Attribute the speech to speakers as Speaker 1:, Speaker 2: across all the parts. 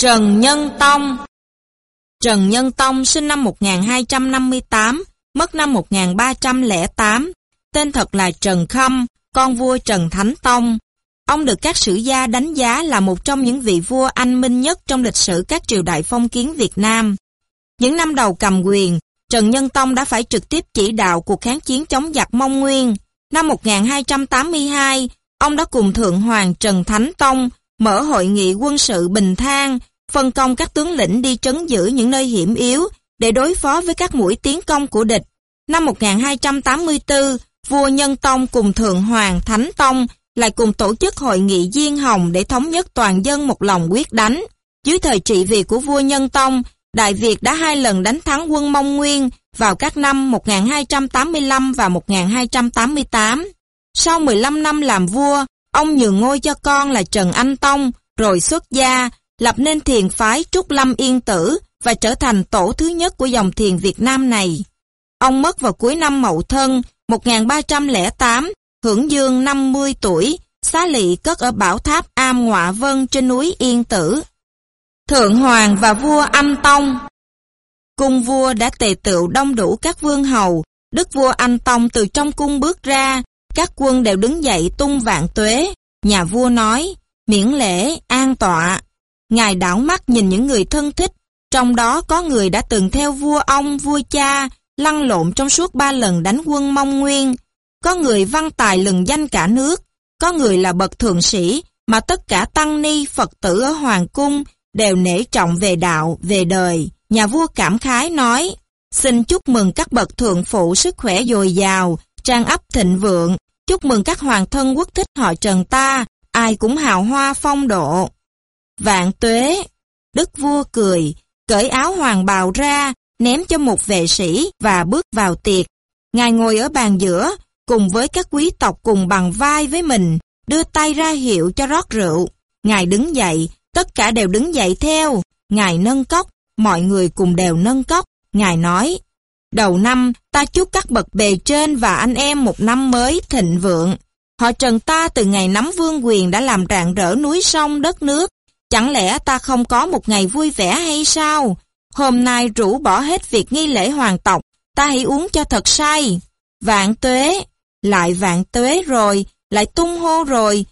Speaker 1: Trần Nhân Tông Trần Nhân Tông sinh năm 1258, mất năm 1308, tên thật là Trần Khâm, con vua Trần Thánh Tông. Ông được các sử gia đánh giá là một trong những vị vua anh minh nhất trong lịch sử các triều đại phong kiến Việt Nam. Những năm đầu cầm quyền, Trần Nhân Tông đã phải trực tiếp chỉ đạo cuộc kháng chiến chống giặc Mông Nguyên. Năm 1282, ông đã cùng Thượng Hoàng Trần Thánh Tông mở hội nghị quân sự Bình Thang, phân công các tướng lĩnh đi trấn giữ những nơi hiểm yếu để đối phó với các mũi tiến công của địch. Năm 1284, vua Nhân Tông cùng Thượng Hoàng Thánh Tông lại cùng tổ chức hội nghị Diên Hồng để thống nhất toàn dân một lòng quyết đánh. Dưới thời trị vì của vua Nhân Tông, Đại Việt đã hai lần đánh thắng quân Mông Nguyên vào các năm 1285 và 1288. Sau 15 năm làm vua, ông nhường ngôi cho con là Trần Anh Tông, rồi xuất gia, lập nên thiền phái Trúc Lâm Yên Tử và trở thành tổ thứ nhất của dòng thiền Việt Nam này. Ông mất vào cuối năm Mậu Thân 1308, hưởng dương 50 tuổi, xá lị cất ở bảo tháp Am Ngoạ Vân trên núi Yên Tử. Thượng Hoàng và vua Anh Tông Cung vua đã tề tựu đông đủ các vương hầu, đức vua Anh Tông từ trong cung bước ra, các quân đều đứng dậy tung vạn tuế. Nhà vua nói, miễn lễ, an tọa. Ngài đảo mắt nhìn những người thân thích, trong đó có người đã từng theo vua ông, vua cha, lăn lộn trong suốt ba lần đánh quân Mông Nguyên. Có người văn tài lừng danh cả nước, có người là bậc thượng sĩ, mà tất cả tăng ni Phật tử ở Hoàng Cung đều nể trọng về đạo, về đời. Nhà vua cảm khái nói, xin chúc mừng các bậc thượng phụ sức khỏe dồi dào, trang ấp thịnh vượng, chúc mừng các hoàng thân quốc thích họ Trần ta, ai cũng hào hoa phong độ. Vạn tuế, đức vua cười, cởi áo hoàng bào ra, ném cho một vệ sĩ và bước vào tiệc. Ngài ngồi ở bàn giữa, cùng với các quý tộc cùng bằng vai với mình, đưa tay ra hiệu cho rót rượu. Ngài đứng dậy, tất cả đều đứng dậy theo. Ngài nâng cốc, mọi người cùng đều nâng cốc. Ngài nói, đầu năm ta chúc các bậc bề trên và anh em một năm mới thịnh vượng. Họ trần ta từ ngày nắm vương quyền đã làm rạng rỡ núi sông đất nước. Chẳng lẽ ta không có một ngày vui vẻ hay sao? Hôm nay rủ bỏ hết việc nghi lễ hoàng tộc, ta hãy uống cho thật say. Vạn tuế, lại vạn tuế rồi, lại tung hô rồi.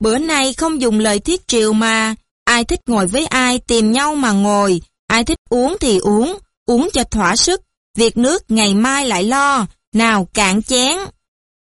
Speaker 1: Bữa nay không dùng lời thiết triều mà, ai thích ngồi với ai tìm nhau mà ngồi, ai thích uống thì uống, uống cho thỏa sức, việc nước ngày mai lại lo, nào cạn chén.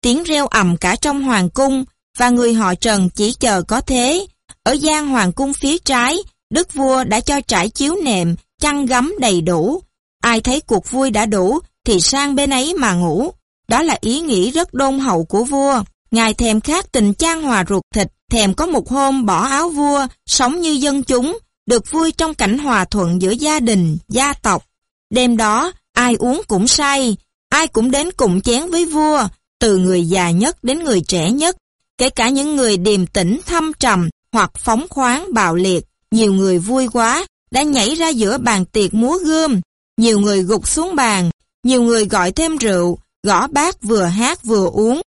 Speaker 1: Tiếng reo ầm cả trong hoàng cung, và người họ Trần chỉ chờ có thế. Ở gian hoàng cung phía trái, đức vua đã cho trải chiếu nệm, chăn gấm đầy đủ. Ai thấy cuộc vui đã đủ, thì sang bên ấy mà ngủ. Đó là ý nghĩ rất đôn hậu của vua. Ngài thèm khát tình chan hòa ruột thịt, thèm có một hôm bỏ áo vua, sống như dân chúng, được vui trong cảnh hòa thuận giữa gia đình, gia tộc. Đêm đó, ai uống cũng say, ai cũng đến cùng chén với vua, từ người già nhất đến người trẻ nhất, kể cả những người điềm tĩnh thâm trầm hoặc phóng khoáng bạo liệt. Nhiều người vui quá, đã nhảy ra giữa bàn tiệc múa gươm. Nhiều người gục xuống bàn, nhiều người gọi thêm rượu, gõ bát vừa hát vừa uống.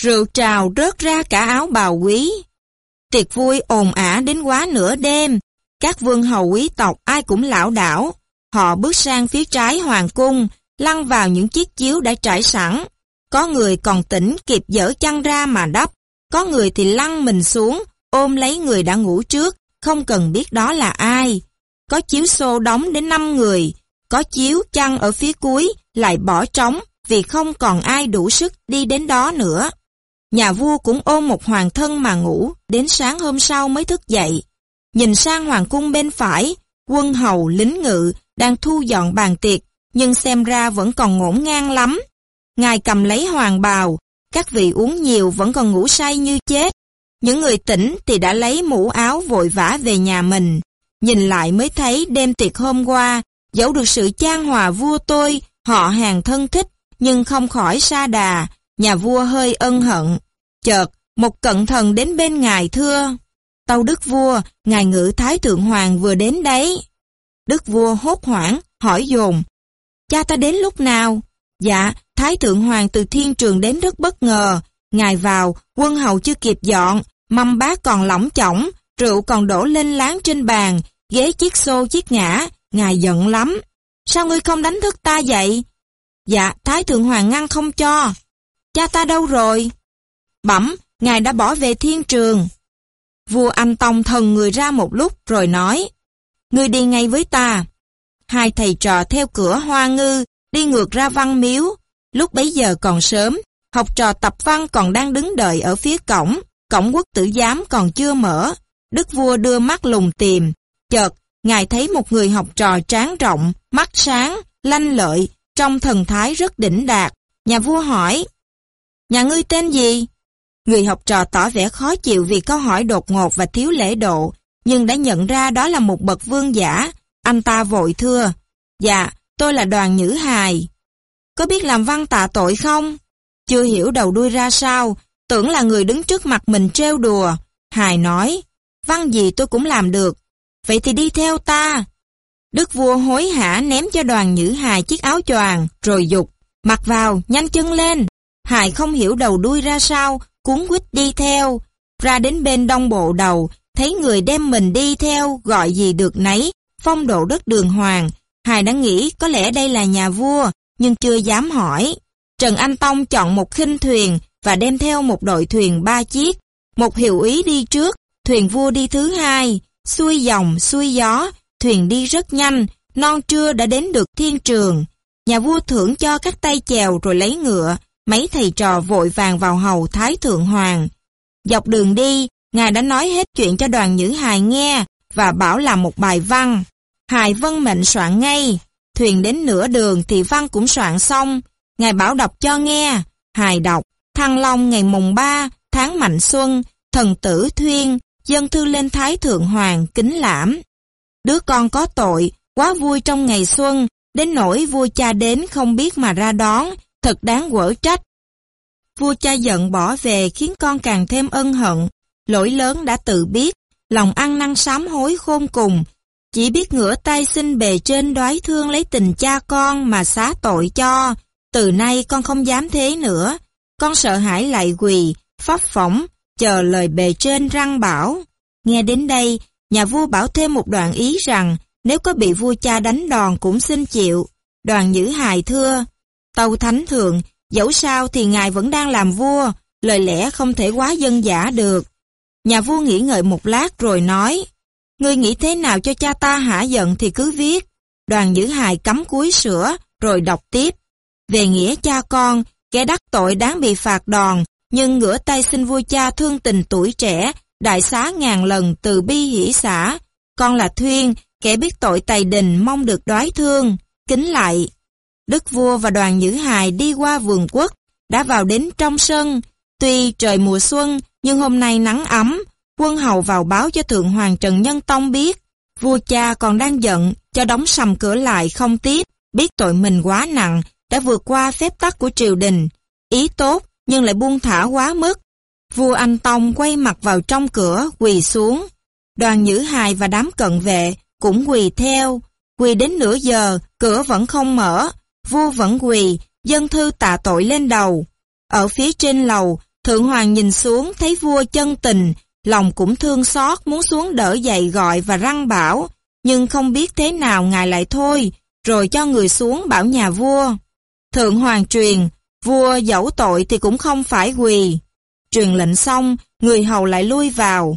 Speaker 1: Rượu trào rớt ra cả áo bào quý. Tiệc vui ồn ả đến quá nửa đêm. Các vương hầu quý tộc ai cũng lão đảo. Họ bước sang phía trái hoàng cung, lăn vào những chiếc chiếu đã trải sẵn. Có người còn tỉnh kịp dở chăn ra mà đắp. Có người thì lăn mình xuống, ôm lấy người đã ngủ trước, không cần biết đó là ai. Có chiếu xô đóng đến 5 người, có chiếu chăn ở phía cuối, lại bỏ trống vì không còn ai đủ sức đi đến đó nữa. Nhà vua cũng ôm một hoàng thân mà ngủ, đến sáng hôm sau mới thức dậy. Nhìn sang hoàng cung bên phải, quân hầu, lính ngự đang thu dọn bàn tiệc, nhưng xem ra vẫn còn ngổn ngang lắm. Ngài cầm lấy hoàng bào, các vị uống nhiều vẫn còn ngủ say như chết. Những người tỉnh thì đã lấy mũ áo vội vã về nhà mình. Nhìn lại mới thấy đêm tiệc hôm qua, dẫu được sự chan hòa vua tôi, họ hàng thân thích, nhưng không khỏi xa đà, nhà vua hơi ân hận. Chợt, một cận thần đến bên ngài thưa, Tâu đức vua, ngài ngự thái thượng hoàng vừa đến đấy. Đức vua hốt hoảng, hỏi dồn, cha ta đến lúc nào? Dạ, thái thượng hoàng từ thiên trường đến rất bất ngờ. Ngài vào, quân hầu chưa kịp dọn, mâm bát còn lỏng chỏng, rượu còn đổ lên láng trên bàn, ghế chiếc xô chiếc ngã, ngài giận lắm. Sao ngươi không đánh thức ta vậy? Dạ, Thái Thượng Hoàng ngăn không cho. Cha ta đâu rồi? Bẩm, ngài đã bỏ về thiên trường. Vua Anh Tông thần người ra một lúc rồi nói, Ngươi đi ngay với ta. Hai thầy trò theo cửa hoa ngư, đi ngược ra văn miếu. Lúc bấy giờ còn sớm, học trò tập văn còn đang đứng đợi ở phía cổng, cổng quốc tử giám còn chưa mở. Đức vua đưa mắt lùng tìm, chợt, ngài thấy một người học trò tráng rộng, mắt sáng, lanh lợi, trong thần thái rất đỉnh đạt. Nhà vua hỏi, Nhà ngươi tên gì? Người học trò tỏ vẻ khó chịu vì câu hỏi đột ngột và thiếu lễ độ, nhưng đã nhận ra đó là một bậc vương giả. Anh ta vội thưa, Dạ, tôi là đoàn nhữ hài. Có biết làm văn tạ tội không? Chưa hiểu đầu đuôi ra sao, tưởng là người đứng trước mặt mình trêu đùa. Hài nói, văn gì tôi cũng làm được, vậy thì đi theo ta. Đức vua hối hả ném cho đoàn nhữ hài chiếc áo choàng, rồi dục, mặc vào, nhanh chân lên. Hài không hiểu đầu đuôi ra sao, cuốn quýt đi theo. Ra đến bên đông bộ đầu, thấy người đem mình đi theo, gọi gì được nấy, phong độ đất đường hoàng. Hài đã nghĩ có lẽ đây là nhà vua, nhưng chưa dám hỏi. Trần Anh Tông chọn một khinh thuyền và đem theo một đội thuyền ba chiếc. Một hiệu ý đi trước, thuyền vua đi thứ hai, xuôi dòng, xuôi gió, thuyền đi rất nhanh, non trưa đã đến được thiên trường. Nhà vua thưởng cho các tay chèo rồi lấy ngựa, mấy thầy trò vội vàng vào hầu Thái Thượng Hoàng. Dọc đường đi, Ngài đã nói hết chuyện cho đoàn nhữ hài nghe và bảo làm một bài văn. Hài vân mệnh soạn ngay, thuyền đến nửa đường thì văn cũng soạn xong. Ngài bảo đọc cho nghe, hài đọc, Thăng Long ngày mùng 3, tháng Mạnh Xuân, thần tử Thuyên, dân thư lên Thái Thượng Hoàng kính lãm. Đứa con có tội, quá vui trong ngày xuân, đến nỗi vua cha đến không biết mà ra đón, thật đáng quở trách. Vua cha giận bỏ về khiến con càng thêm ân hận, lỗi lớn đã tự biết, lòng ăn năn sám hối khôn cùng, chỉ biết ngửa tay xin bề trên đoái thương lấy tình cha con mà xá tội cho, từ nay con không dám thế nữa, con sợ hãi lại quỳ, pháp phỏng, chờ lời bề trên răng bảo. Nghe đến đây, nhà vua bảo thêm một đoạn ý rằng nếu có bị vua cha đánh đòn cũng xin chịu. Đoàn nhữ hài thưa, Tâu Thánh Thượng, dẫu sao thì ngài vẫn đang làm vua, lời lẽ không thể quá dân giả được. Nhà vua nghĩ ngợi một lát rồi nói, Ngươi nghĩ thế nào cho cha ta hả giận thì cứ viết. Đoàn Nhữ hài cắm cúi sữa, rồi đọc tiếp. Về nghĩa cha con, kẻ đắc tội đáng bị phạt đòn, nhưng ngửa tay xin vua cha thương tình tuổi trẻ, đại xá ngàn lần từ bi hỷ xã. Con là Thuyên, kẻ biết tội tày đình mong được đoái thương, kính lại. Đức vua và đoàn nhữ hài đi qua vườn quốc, đã vào đến trong sân. Tuy trời mùa xuân, nhưng hôm nay nắng ấm, quân hầu vào báo cho Thượng Hoàng Trần Nhân Tông biết. Vua cha còn đang giận, cho đóng sầm cửa lại không tiếp, biết tội mình quá nặng, đã vượt qua phép tắc của triều đình. Ý tốt, nhưng lại buông thả quá mức. Vua Anh Tông quay mặt vào trong cửa, quỳ xuống. Đoàn Nhữ Hài và đám cận vệ cũng quỳ theo. Quỳ đến nửa giờ, cửa vẫn không mở. Vua vẫn quỳ, dân thư tạ tội lên đầu. Ở phía trên lầu, Thượng Hoàng nhìn xuống thấy vua chân tình, lòng cũng thương xót muốn xuống đỡ dậy gọi và răng bảo, nhưng không biết thế nào ngài lại thôi, rồi cho người xuống bảo nhà vua. Thượng Hoàng truyền, vua dẫu tội thì cũng không phải quỳ. Truyền lệnh xong, người hầu lại lui vào.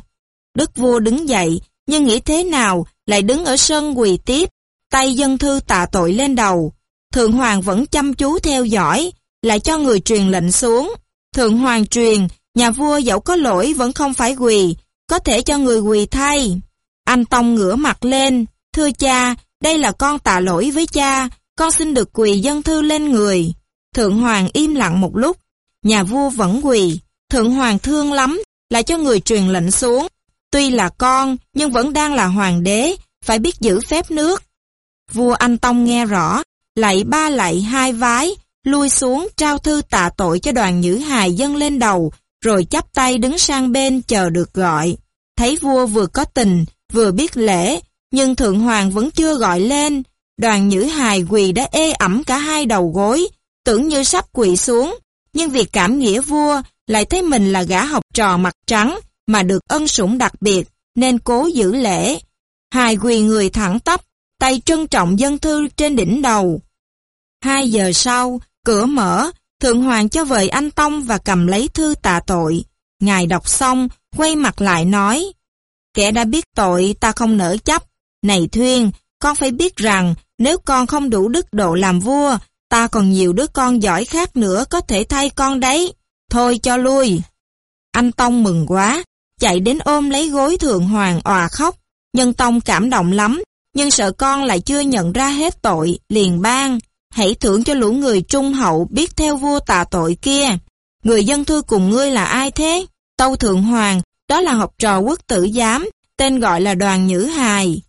Speaker 1: Đức vua đứng dậy, nhưng nghĩ thế nào lại đứng ở sân quỳ tiếp, tay dân thư tạ tội lên đầu. Thượng Hoàng vẫn chăm chú theo dõi, lại cho người truyền lệnh xuống. Thượng Hoàng truyền, nhà vua dẫu có lỗi vẫn không phải quỳ, có thể cho người quỳ thay. Anh Tông ngửa mặt lên, thưa cha, đây là con tạ lỗi với cha, con xin được quỳ dân thư lên người. Thượng Hoàng im lặng một lúc, nhà vua vẫn quỳ, Thượng Hoàng thương lắm, lại cho người truyền lệnh xuống. Tuy là con, nhưng vẫn đang là hoàng đế, phải biết giữ phép nước. Vua Anh Tông nghe rõ, lạy ba lạy hai vái, lui xuống trao thư tạ tội cho đoàn nhữ hài dâng lên đầu, rồi chắp tay đứng sang bên chờ được gọi. Thấy vua vừa có tình, vừa biết lễ, nhưng thượng hoàng vẫn chưa gọi lên. Đoàn nhữ hài quỳ đã ê ẩm cả hai đầu gối, tưởng như sắp quỳ xuống. Nhưng vì cảm nghĩa vua, lại thấy mình là gã học trò mặt trắng, mà được ân sủng đặc biệt, nên cố giữ lễ. Hài quỳ người thẳng tắp, tay trân trọng dân thư trên đỉnh đầu. Hai giờ sau, cửa mở, Thượng Hoàng cho vời anh Tông và cầm lấy thư tạ tội. Ngài đọc xong, quay mặt lại nói, Kẻ đã biết tội ta không nỡ chấp. Này Thuyên, con phải biết rằng nếu con không đủ đức độ làm vua, ta còn nhiều đứa con giỏi khác nữa có thể thay con đấy. Thôi cho lui. Anh Tông mừng quá, chạy đến ôm lấy gối Thượng Hoàng òa khóc. Nhân Tông cảm động lắm, nhưng sợ con lại chưa nhận ra hết tội, liền ban. Hãy thưởng cho lũ người trung hậu biết theo vua tà tội kia. Người dân thư cùng ngươi là ai thế? Tâu Thượng Hoàng, đó là học trò quốc tử giám, tên gọi là Đoàn Nhữ Hài.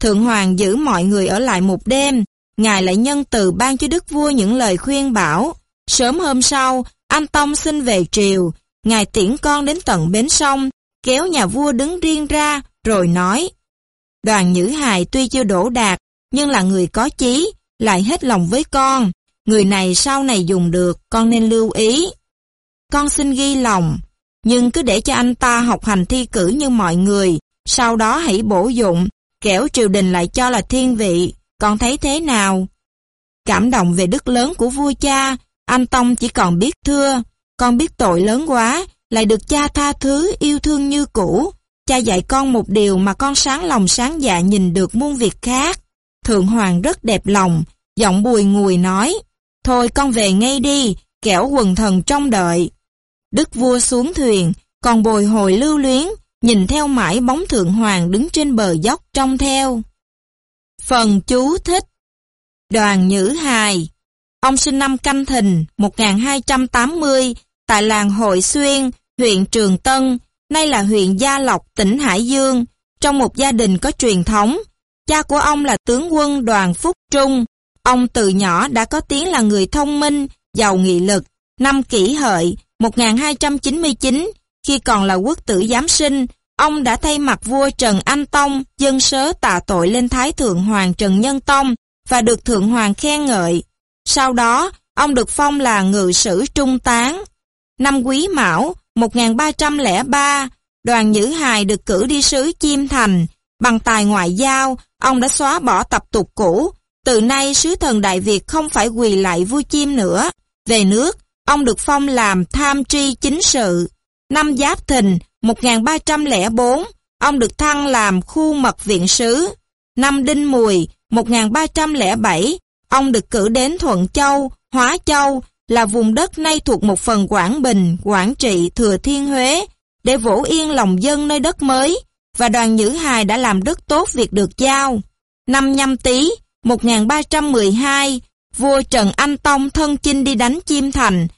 Speaker 1: Thượng Hoàng giữ mọi người ở lại một đêm, Ngài lại nhân từ ban cho đức vua những lời khuyên bảo. Sớm hôm sau, anh Tông xin về triều, Ngài tiễn con đến tận bến sông, kéo nhà vua đứng riêng ra, rồi nói. Đoàn Nhữ Hài tuy chưa đổ đạt, nhưng là người có chí, lại hết lòng với con. Người này sau này dùng được, con nên lưu ý. Con xin ghi lòng, nhưng cứ để cho anh ta học hành thi cử như mọi người, sau đó hãy bổ dụng, kẻo triều đình lại cho là thiên vị, con thấy thế nào? Cảm động về đức lớn của vua cha, anh Tông chỉ còn biết thưa, con biết tội lớn quá, lại được cha tha thứ yêu thương như cũ. Cha dạy con một điều mà con sáng lòng sáng dạ nhìn được muôn việc khác. Thượng Hoàng rất đẹp lòng, giọng bùi ngùi nói, Thôi con về ngay đi, kẻo quần thần trong đợi. Đức vua xuống thuyền, còn bồi hồi lưu luyến, nhìn theo mãi bóng Thượng Hoàng đứng trên bờ dốc trông theo. Phần chú thích Đoàn Nhữ Hài Ông sinh năm Canh Thìn 1280 tại làng Hội Xuyên, huyện Trường Tân, nay là huyện Gia Lộc, tỉnh Hải Dương, trong một gia đình có truyền thống. Cha của ông là tướng quân đoàn Phúc Trung. Ông từ nhỏ đã có tiếng là người thông minh, giàu nghị lực. Năm kỷ hợi 1299, khi còn là quốc tử giám sinh, ông đã thay mặt vua Trần Anh Tông dân sớ tạ tội lên Thái Thượng Hoàng Trần Nhân Tông và được Thượng Hoàng khen ngợi. Sau đó, ông được phong là ngự sử trung tán. Năm Quý Mão 1303, đoàn Nhữ Hài được cử đi sứ Chiêm Thành. Bằng tài ngoại giao, ông đã xóa bỏ tập tục cũ. Từ nay sứ thần Đại Việt không phải quỳ lại vua Chiêm nữa. Về nước, ông được phong làm tham tri chính sự. Năm Giáp Thìn 1304, ông được thăng làm khu mật viện sứ. Năm Đinh Mùi 1307, ông được cử đến Thuận Châu, Hóa Châu, là vùng đất nay thuộc một phần Quảng Bình, Quảng Trị, Thừa Thiên Huế, để vỗ yên lòng dân nơi đất mới, và đoàn Nhữ Hài đã làm rất tốt việc được giao. Năm nhâm tý 1312, vua Trần Anh Tông thân chinh đi đánh Chiêm Thành,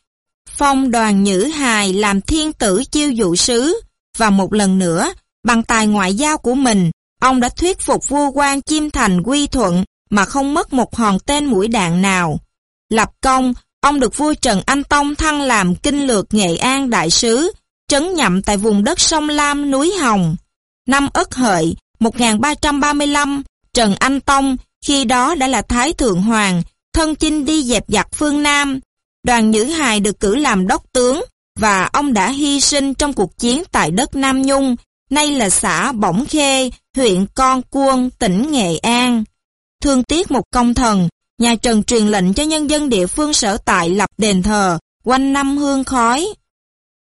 Speaker 1: phong đoàn Nhữ Hài làm thiên tử chiêu dụ sứ, và một lần nữa, bằng tài ngoại giao của mình, ông đã thuyết phục vua quan Chiêm Thành quy thuận mà không mất một hòn tên mũi đạn nào. Lập công, ông được vua Trần Anh Tông thăng làm kinh lược Nghệ An đại sứ, trấn nhậm tại vùng đất sông Lam núi Hồng. Năm Ất Hợi 1335, Trần Anh Tông khi đó đã là Thái Thượng Hoàng, thân chinh đi dẹp giặc phương Nam. Đoàn Nhữ Hài được cử làm đốc tướng và ông đã hy sinh trong cuộc chiến tại đất Nam Nhung, nay là xã Bổng Khê, huyện Con Cuông, tỉnh Nghệ An. Thương tiếc một công thần, nhà Trần truyền lệnh cho nhân dân địa phương sở tại lập đền thờ, quanh năm hương khói.